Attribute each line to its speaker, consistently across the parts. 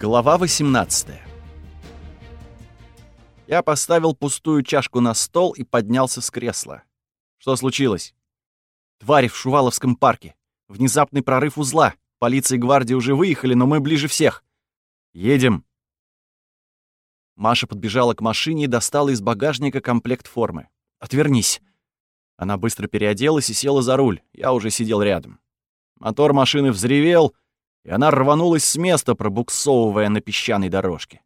Speaker 1: Глава 18 Я поставил пустую чашку на стол и поднялся с кресла. Что случилось? Твари в Шуваловском парке. Внезапный прорыв узла. Полиция и гвардия уже выехали, но мы ближе всех. Едем. Маша подбежала к машине и достала из багажника комплект формы. «Отвернись!» Она быстро переоделась и села за руль. Я уже сидел рядом. Мотор машины взревел, и она рванулась с места, пробуксовывая на песчаной дорожке.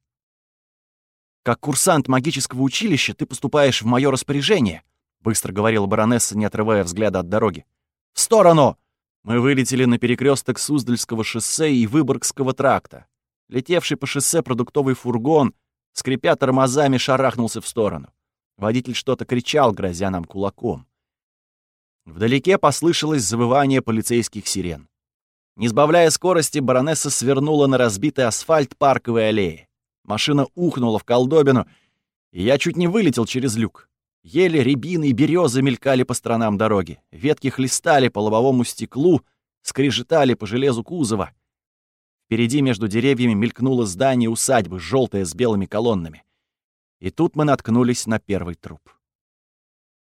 Speaker 1: «Как курсант магического училища ты поступаешь в мое распоряжение», — быстро говорила баронесса, не отрывая взгляда от дороги. «В сторону!» Мы вылетели на перекресток Суздальского шоссе и Выборгского тракта. Летевший по шоссе продуктовый фургон, скрипя тормозами, шарахнулся в сторону. Водитель что-то кричал, грозя нам кулаком. Вдалеке послышалось завывание полицейских сирен. Не сбавляя скорости, баронесса свернула на разбитый асфальт парковой аллеи. Машина ухнула в колдобину, и я чуть не вылетел через люк. Ели, рябины и березы мелькали по сторонам дороги. Ветки хлестали по лобовому стеклу, скрежетали по железу кузова. Впереди между деревьями мелькнуло здание усадьбы, желтое с белыми колоннами. И тут мы наткнулись на первый труп.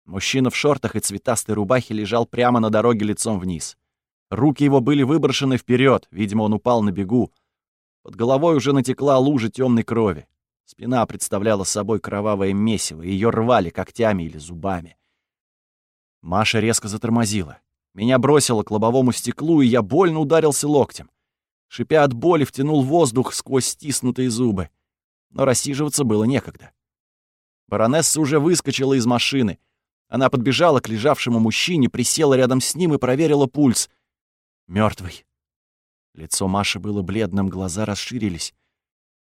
Speaker 1: Мужчина в шортах и цветастой рубахе лежал прямо на дороге лицом вниз. Руки его были выброшены вперед, видимо, он упал на бегу. Под головой уже натекла лужа темной крови. Спина представляла собой кровавое месиво, ее рвали когтями или зубами. Маша резко затормозила. Меня бросило к лобовому стеклу, и я больно ударился локтем. Шипя от боли, втянул воздух сквозь стиснутые зубы. Но рассиживаться было некогда. Баронесса уже выскочила из машины. Она подбежала к лежавшему мужчине, присела рядом с ним и проверила пульс. Мертвый. Лицо Маши было бледным, глаза расширились.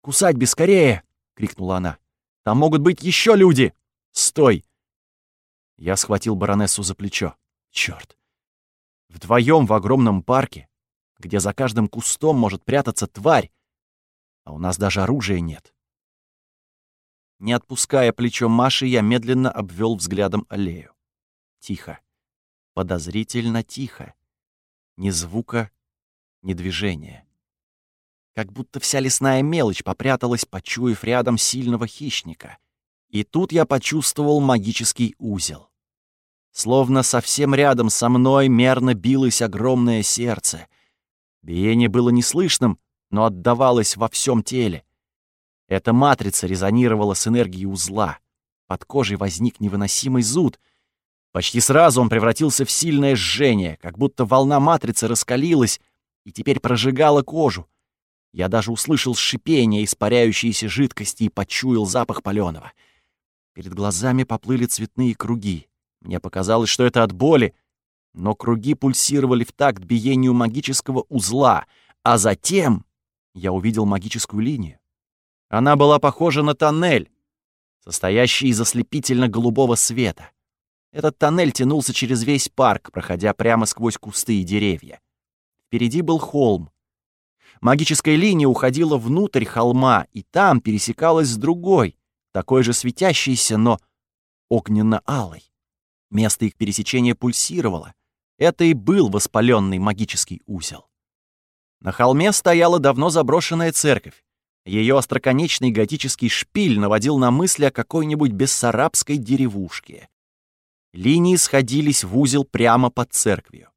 Speaker 1: «К усадьбе, скорее!» — крикнула она. «Там могут быть еще люди! Стой!» Я схватил баронессу за плечо. Черт! Вдвоем в огромном парке, где за каждым кустом может прятаться тварь, а у нас даже оружия нет. Не отпуская плечо Маши, я медленно обвел взглядом аллею. Тихо. Подозрительно тихо. Ни звука, ни движения. Как будто вся лесная мелочь попряталась, почуяв рядом сильного хищника. И тут я почувствовал магический узел. Словно совсем рядом со мной мерно билось огромное сердце. Биение было неслышным, но отдавалось во всем теле. Эта матрица резонировала с энергией узла. Под кожей возник невыносимый зуд — Почти сразу он превратился в сильное жжение, как будто волна матрицы раскалилась и теперь прожигала кожу. Я даже услышал шипение испаряющейся жидкости и почуял запах палёного. Перед глазами поплыли цветные круги. Мне показалось, что это от боли, но круги пульсировали в такт биению магического узла, а затем я увидел магическую линию. Она была похожа на тоннель, состоящий из ослепительно-голубого света. Этот тоннель тянулся через весь парк, проходя прямо сквозь кусты и деревья. Впереди был холм. Магическая линия уходила внутрь холма, и там пересекалась с другой, такой же светящейся, но огненно-алой. Место их пересечения пульсировало. Это и был воспаленный магический узел. На холме стояла давно заброшенная церковь. Ее остроконечный готический шпиль наводил на мысли о какой-нибудь бессарабской деревушке. Линии сходились в узел прямо под церковью.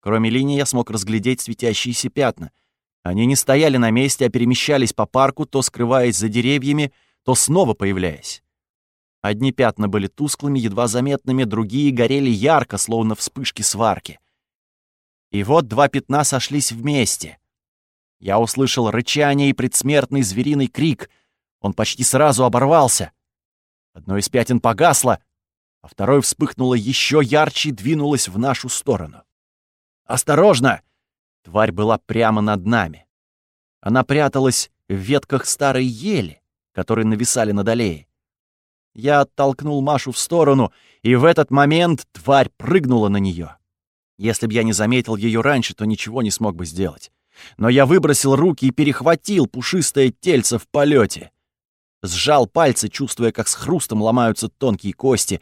Speaker 1: Кроме линий я смог разглядеть светящиеся пятна. Они не стояли на месте, а перемещались по парку, то скрываясь за деревьями, то снова появляясь. Одни пятна были тусклыми, едва заметными, другие горели ярко, словно вспышки сварки. И вот два пятна сошлись вместе. Я услышал рычание и предсмертный звериный крик. Он почти сразу оборвался. Одно из пятен погасло, а второе вспыхнуло еще ярче и двинулось в нашу сторону. «Осторожно!» Тварь была прямо над нами. Она пряталась в ветках старой ели, которые нависали над аллеей. Я оттолкнул Машу в сторону, и в этот момент тварь прыгнула на нее. Если б я не заметил ее раньше, то ничего не смог бы сделать. Но я выбросил руки и перехватил пушистое тельце в полете. Сжал пальцы, чувствуя, как с хрустом ломаются тонкие кости,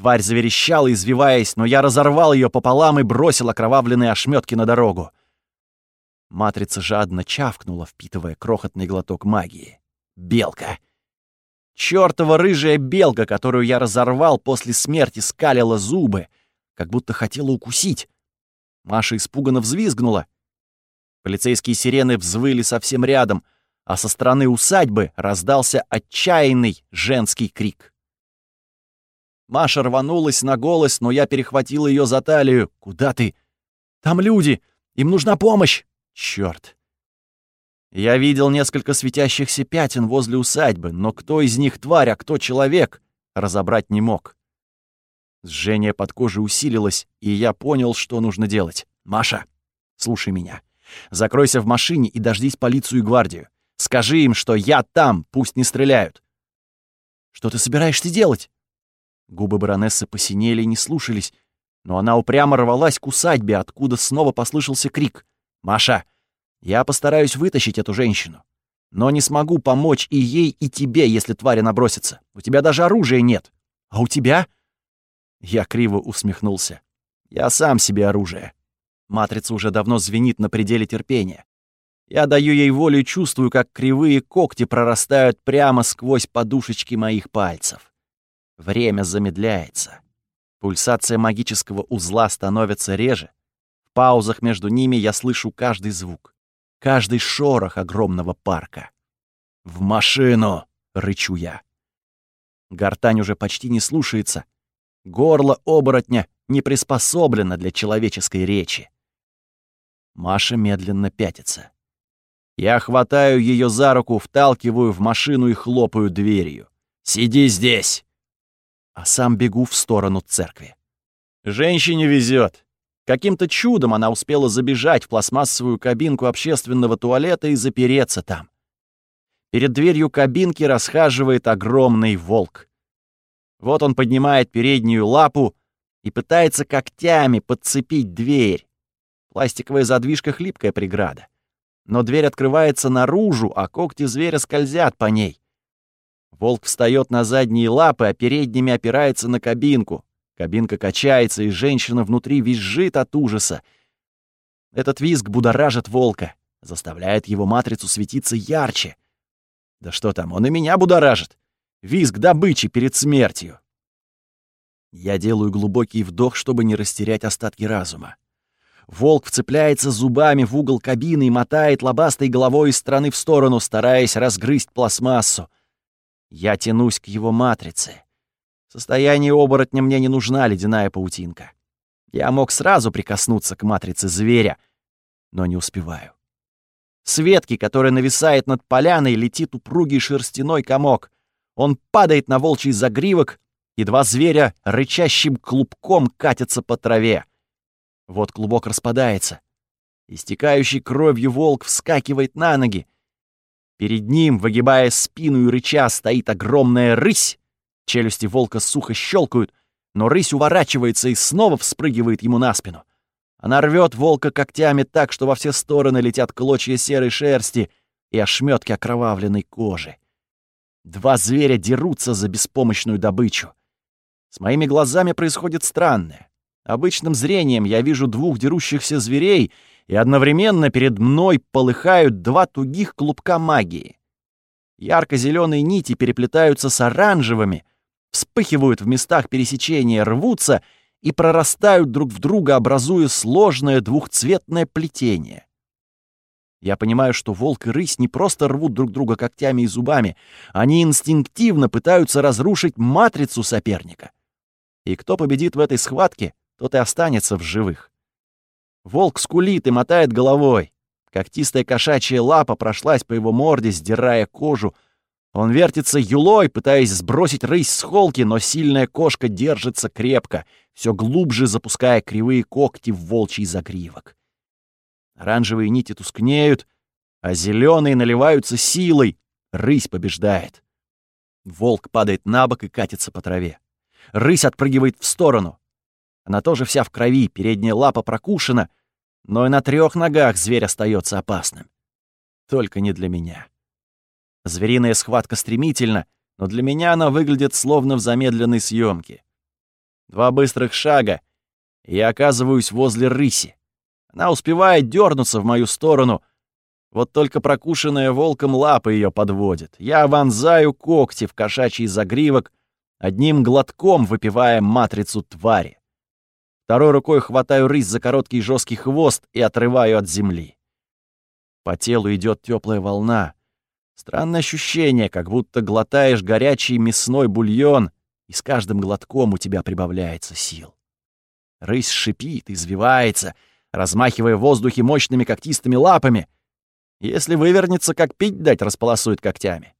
Speaker 1: Тварь заверещала, извиваясь, но я разорвал ее пополам и бросил окровавленные ошметки на дорогу. Матрица жадно чавкнула, впитывая крохотный глоток магии. Белка! Чёртова рыжая белка, которую я разорвал после смерти, скалила зубы, как будто хотела укусить. Маша испуганно взвизгнула. Полицейские сирены взвыли совсем рядом, а со стороны усадьбы раздался отчаянный женский крик. Маша рванулась на голос, но я перехватил ее за талию. «Куда ты?» «Там люди! Им нужна помощь!» «Чёрт!» Я видел несколько светящихся пятен возле усадьбы, но кто из них тварь, а кто человек, разобрать не мог. Сжение под кожей усилилось, и я понял, что нужно делать. «Маша, слушай меня. Закройся в машине и дождись полицию и гвардию. Скажи им, что я там, пусть не стреляют». «Что ты собираешься делать?» Губы баронессы посинели и не слушались, но она упрямо рвалась к усадьбе, откуда снова послышался крик. «Маша, я постараюсь вытащить эту женщину, но не смогу помочь и ей, и тебе, если тварь набросится. У тебя даже оружия нет. А у тебя?» Я криво усмехнулся. «Я сам себе оружие». Матрица уже давно звенит на пределе терпения. Я даю ей волю и чувствую, как кривые когти прорастают прямо сквозь подушечки моих пальцев. Время замедляется. Пульсация магического узла становится реже. В паузах между ними я слышу каждый звук, каждый шорох огромного парка. «В машину!» — рычу я. Гортань уже почти не слушается. Горло оборотня не приспособлено для человеческой речи. Маша медленно пятится. Я хватаю ее за руку, вталкиваю в машину и хлопаю дверью. «Сиди здесь!» А сам бегу в сторону церкви. Женщине везет. Каким-то чудом она успела забежать в пластмассовую кабинку общественного туалета и запереться там. Перед дверью кабинки расхаживает огромный волк. Вот он поднимает переднюю лапу и пытается когтями подцепить дверь. Пластиковая задвижка — хлипкая преграда. Но дверь открывается наружу, а когти зверя скользят по ней. Волк встает на задние лапы, а передними опирается на кабинку. Кабинка качается, и женщина внутри визжит от ужаса. Этот визг будоражит волка, заставляет его матрицу светиться ярче. Да что там, он и меня будоражит. Визг добычи перед смертью. Я делаю глубокий вдох, чтобы не растерять остатки разума. Волк вцепляется зубами в угол кабины и мотает лобастой головой из стороны в сторону, стараясь разгрызть пластмассу. Я тянусь к его матрице. В состоянии оборотня мне не нужна ледяная паутинка. Я мог сразу прикоснуться к матрице зверя, но не успеваю. С ветки, которая нависает над поляной, летит упругий шерстяной комок. Он падает на волчий загривок, и два зверя рычащим клубком катятся по траве. Вот клубок распадается. Истекающий кровью волк вскакивает на ноги, Перед ним, выгибая спину и рыча, стоит огромная рысь. Челюсти волка сухо щелкают, но рысь уворачивается и снова вспрыгивает ему на спину. Она рвет волка когтями так, что во все стороны летят клочья серой шерсти и ошметки окровавленной кожи. Два зверя дерутся за беспомощную добычу. С моими глазами происходит странное. Обычным зрением я вижу двух дерущихся зверей — и одновременно перед мной полыхают два тугих клубка магии. Ярко-зеленые нити переплетаются с оранжевыми, вспыхивают в местах пересечения, рвутся и прорастают друг в друга, образуя сложное двухцветное плетение. Я понимаю, что волк и рысь не просто рвут друг друга когтями и зубами, они инстинктивно пытаются разрушить матрицу соперника. И кто победит в этой схватке, тот и останется в живых. Волк скулит и мотает головой. Когтистая кошачья лапа прошлась по его морде, сдирая кожу. Он вертится юлой, пытаясь сбросить рысь с холки, но сильная кошка держится крепко, все глубже запуская кривые когти в волчий загривок. Оранжевые нити тускнеют, а зеленые наливаются силой. Рысь побеждает. Волк падает на бок и катится по траве. Рысь отпрыгивает в сторону. Она тоже вся в крови, передняя лапа прокушена, но и на трех ногах зверь остается опасным. Только не для меня. Звериная схватка стремительна, но для меня она выглядит словно в замедленной съемке. Два быстрых шага, и я оказываюсь возле рыси. Она успевает дернуться в мою сторону. Вот только прокушенная волком лапа ее подводит. Я вонзаю когти в кошачий загривок, одним глотком выпивая матрицу твари. Второй рукой хватаю рысь за короткий жесткий хвост и отрываю от земли. По телу идет теплая волна. Странное ощущение, как будто глотаешь горячий мясной бульон, и с каждым глотком у тебя прибавляется сил. Рысь шипит, извивается, размахивая в воздухе мощными когтистыми лапами. Если вывернется, как пить дать, располосует когтями.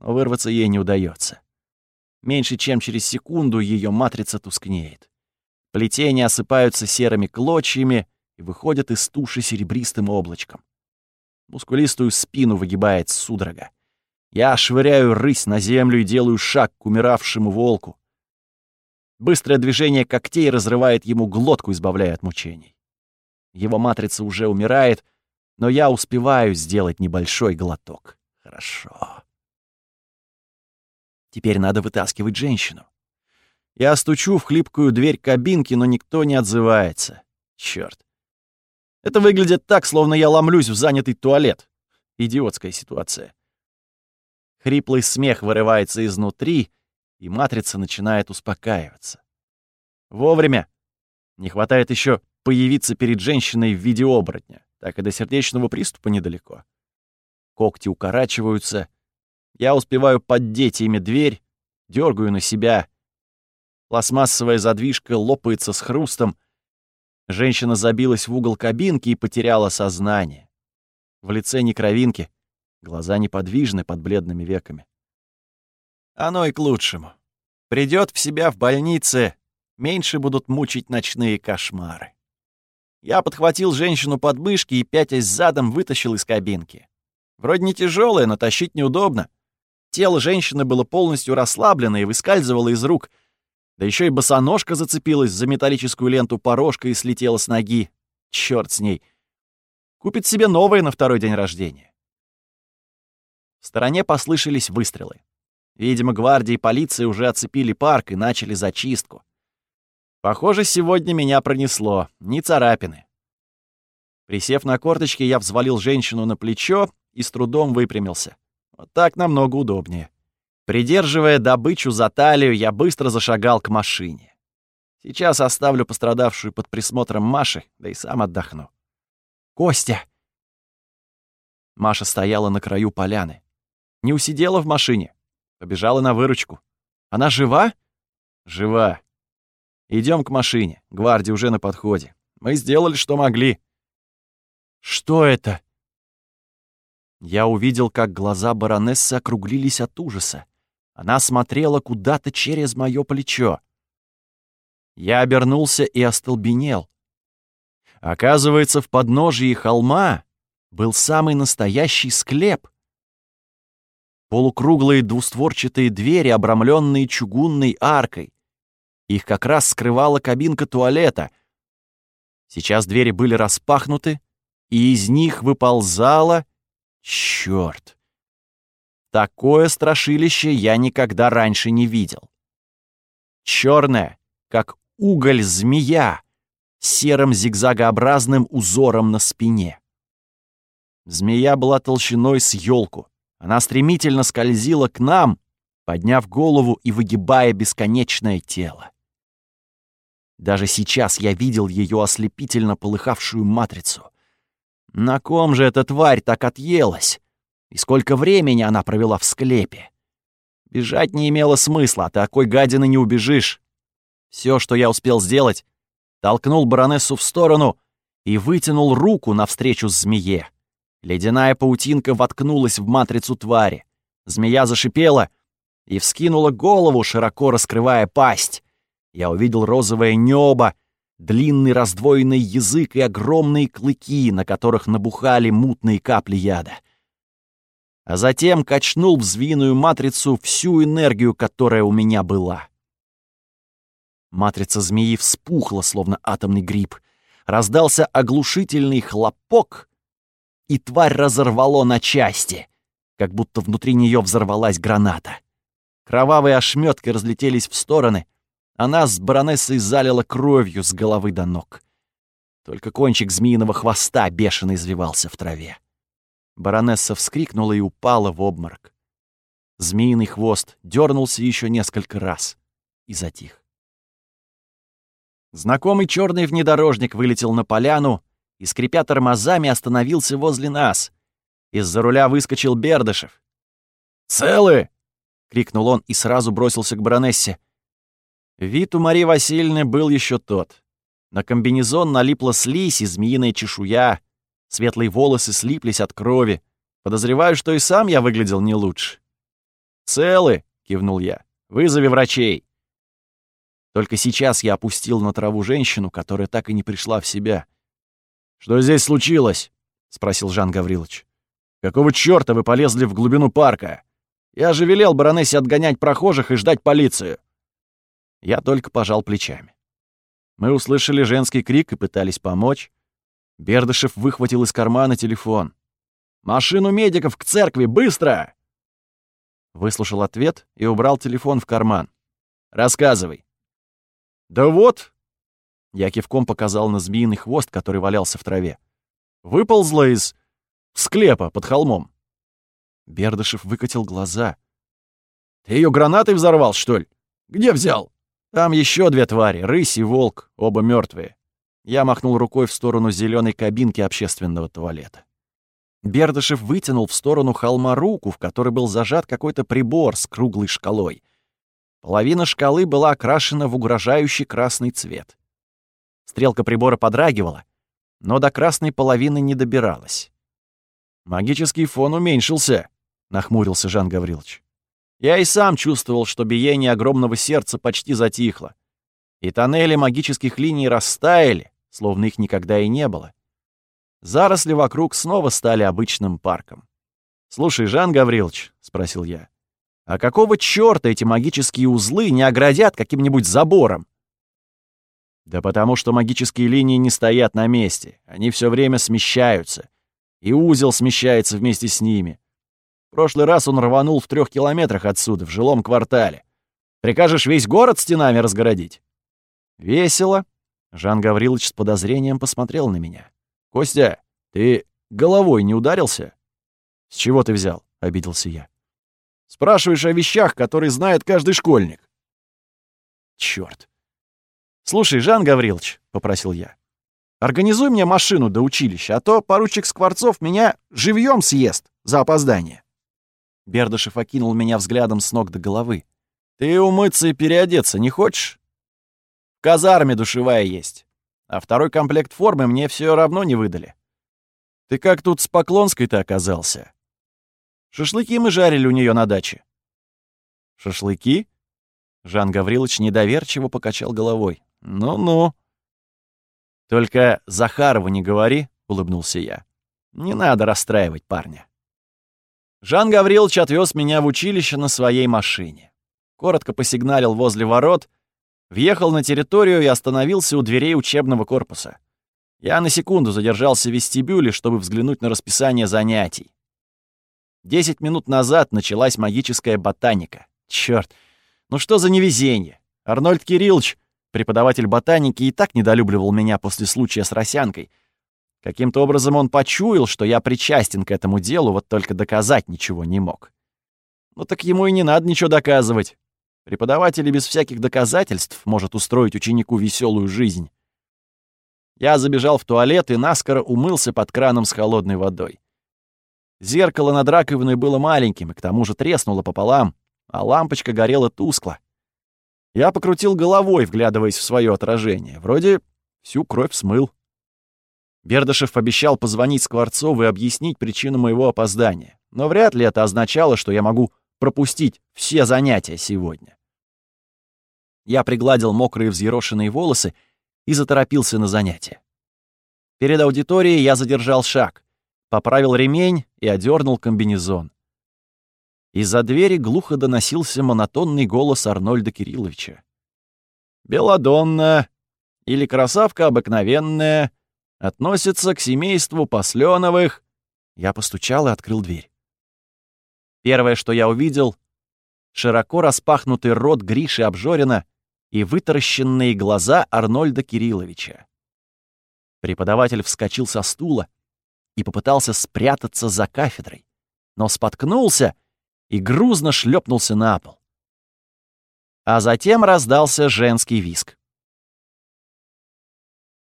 Speaker 1: Но вырваться ей не удается. Меньше чем через секунду ее матрица тускнеет. Плетения осыпаются серыми клочьями и выходят из туши серебристым облачком. Мускулистую спину выгибает судорога. Я швыряю рысь на землю и делаю шаг к умиравшему волку. Быстрое движение когтей разрывает ему глотку, избавляя от мучений. Его матрица уже умирает, но я успеваю сделать небольшой глоток. Хорошо. Теперь надо вытаскивать женщину. Я стучу в хлипкую дверь кабинки, но никто не отзывается. Чёрт. Это выглядит так, словно я ломлюсь в занятый туалет. Идиотская ситуация. Хриплый смех вырывается изнутри, и матрица начинает успокаиваться. Вовремя. Не хватает еще появиться перед женщиной в виде оборотня. Так и до сердечного приступа недалеко. Когти укорачиваются. Я успеваю поддеть ими дверь, дергаю на себя. Пластмассовая задвижка лопается с хрустом. Женщина забилась в угол кабинки и потеряла сознание. В лице ни кровинки, глаза неподвижны под бледными веками. Оно и к лучшему. Придет в себя в больнице, меньше будут мучить ночные кошмары. Я подхватил женщину под мышки и, пятясь задом, вытащил из кабинки. Вроде не тяжелое, но тащить неудобно. Тело женщины было полностью расслаблено и выскальзывало из рук. Да еще и босоножка зацепилась за металлическую ленту порожка и слетела с ноги. Черт с ней. Купит себе новое на второй день рождения. В стороне послышались выстрелы. Видимо, гвардии и полиция уже оцепили парк и начали зачистку. Похоже, сегодня меня пронесло. Ни царапины. Присев на корточки, я взвалил женщину на плечо и с трудом выпрямился. Вот так намного удобнее. Придерживая добычу за талию, я быстро зашагал к машине. Сейчас оставлю пострадавшую под присмотром Маши, да и сам отдохну. «Костя!» Маша стояла на краю поляны. Не усидела в машине. Побежала на выручку. «Она жива?» «Жива», Идем к машине. Гвардия уже на подходе. Мы сделали, что могли. Что это? Я увидел, как глаза баронессы округлились от ужаса. Она смотрела куда-то через мое плечо. Я обернулся и остолбенел. Оказывается, в подножии холма был самый настоящий склеп. Полукруглые двустворчатые двери, обрамленные чугунной аркой, их как раз скрывала кабинка туалета. Сейчас двери были распахнуты, и из них выползало... Чёрт! Такое страшилище я никогда раньше не видел. Чёрная, как уголь змея, серым зигзагообразным узором на спине. Змея была толщиной с елку. Она стремительно скользила к нам, подняв голову и выгибая бесконечное тело. Даже сейчас я видел ее ослепительно полыхавшую матрицу. На ком же эта тварь так отъелась? И сколько времени она провела в склепе? Бежать не имело смысла, от такой гадины не убежишь. Все, что я успел сделать, толкнул баронессу в сторону и вытянул руку навстречу змее. Ледяная паутинка воткнулась в матрицу твари. Змея зашипела и вскинула голову, широко раскрывая пасть. Я увидел розовое небо, длинный раздвоенный язык и огромные клыки, на которых набухали мутные капли яда. А затем качнул в звиную матрицу всю энергию, которая у меня была. Матрица змеи вспухла, словно атомный гриб. Раздался оглушительный хлопок, и тварь разорвало на части, как будто внутри нее взорвалась граната. Кровавые ошметки разлетелись в стороны — она с баронессой залила кровью с головы до ног. Только кончик змеиного хвоста бешено извивался в траве. Баронесса вскрикнула и упала в обморок. Змеиный хвост дернулся еще несколько раз и затих. Знакомый черный внедорожник вылетел на поляну и, скрипя тормозами, остановился возле нас. Из-за руля выскочил Бердышев. «Целы!» — крикнул он и сразу бросился к баронессе. Вид у Марии Васильевны был еще тот. На комбинезон налипла слизь и змеиная чешуя. Светлые волосы слиплись от крови. Подозреваю, что и сам я выглядел не лучше. «Целы!» — кивнул я. «Вызови врачей!» Только сейчас я опустил на траву женщину, которая так и не пришла в себя. «Что здесь случилось?» — спросил Жан Гаврилович. «Какого чёрта вы полезли в глубину парка? Я же велел баронессе отгонять прохожих и ждать полицию». Я только пожал плечами. Мы услышали женский крик и пытались помочь. Бердышев выхватил из кармана телефон. «Машину медиков к церкви! Быстро!» Выслушал ответ и убрал телефон в карман. «Рассказывай». «Да вот!» Я кивком показал на змеиный хвост, который валялся в траве. «Выползла из склепа под холмом». Бердышев выкатил глаза. «Ты ее гранатой взорвал, что ли? Где взял?» Там еще две твари, рысь и волк, оба мертвые. Я махнул рукой в сторону зеленой кабинки общественного туалета. Бердышев вытянул в сторону холма руку, в которой был зажат какой-то прибор с круглой шкалой. Половина шкалы была окрашена в угрожающий красный цвет. Стрелка прибора подрагивала, но до красной половины не добиралась. «Магический фон уменьшился», — нахмурился Жан Гаврилович. Я и сам чувствовал, что биение огромного сердца почти затихло. И тоннели магических линий растаяли, словно их никогда и не было. Заросли вокруг снова стали обычным парком. «Слушай, Жан Гаврилович», — спросил я, «а какого чёрта эти магические узлы не оградят каким-нибудь забором?» «Да потому что магические линии не стоят на месте, они все время смещаются, и узел смещается вместе с ними. В прошлый раз он рванул в трех километрах отсюда, в жилом квартале. Прикажешь весь город стенами разгородить?» «Весело». Жан Гаврилович с подозрением посмотрел на меня. «Костя, ты головой не ударился?» «С чего ты взял?» — обиделся я. «Спрашиваешь о вещах, которые знает каждый школьник». «Чёрт!» «Слушай, Жан Гаврилович», — попросил я, — «организуй мне машину до училища, а то поручик Скворцов меня живьем съест за опоздание». Бердышев окинул меня взглядом с ног до головы. «Ты умыться и переодеться не хочешь? В казарме душевая есть, а второй комплект формы мне все равно не выдали. Ты как тут с Поклонской-то оказался? Шашлыки мы жарили у нее на даче». «Шашлыки?» Жан Гаврилович недоверчиво покачал головой. «Ну-ну». «Только Захарову не говори», — улыбнулся я. «Не надо расстраивать парня». Жан Гаврилович отвез меня в училище на своей машине. Коротко посигналил возле ворот, въехал на территорию и остановился у дверей учебного корпуса. Я на секунду задержался в вестибюле, чтобы взглянуть на расписание занятий. Десять минут назад началась магическая ботаника. Чёрт, ну что за невезение? Арнольд Кириллович, преподаватель ботаники, и так недолюбливал меня после случая с Росянкой — Каким-то образом он почуял, что я причастен к этому делу, вот только доказать ничего не мог. Ну так ему и не надо ничего доказывать. Преподаватель без всяких доказательств может устроить ученику веселую жизнь. Я забежал в туалет и наскоро умылся под краном с холодной водой. Зеркало над раковиной было маленьким и к тому же треснуло пополам, а лампочка горела тускло. Я покрутил головой, вглядываясь в свое отражение. Вроде всю кровь смыл. Бердышев обещал позвонить Скворцову и объяснить причину моего опоздания. Но вряд ли это означало, что я могу пропустить все занятия сегодня. Я пригладил мокрые взъерошенные волосы и заторопился на занятия. Перед аудиторией я задержал шаг, поправил ремень и одернул комбинезон. Из-за двери глухо доносился монотонный голос Арнольда Кирилловича. «Беладонна или красавка обыкновенная относится к семейству Посленовых. Я постучал и открыл дверь. Первое, что я увидел — широко распахнутый рот Гриши Обжорина и вытаращенные глаза Арнольда Кирилловича. Преподаватель вскочил со стула и попытался спрятаться за кафедрой, но споткнулся и грузно шлепнулся на пол. А затем раздался женский виск.